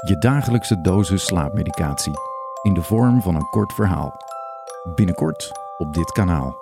Je dagelijkse dosis slaapmedicatie in de vorm van een kort verhaal. Binnenkort op dit kanaal.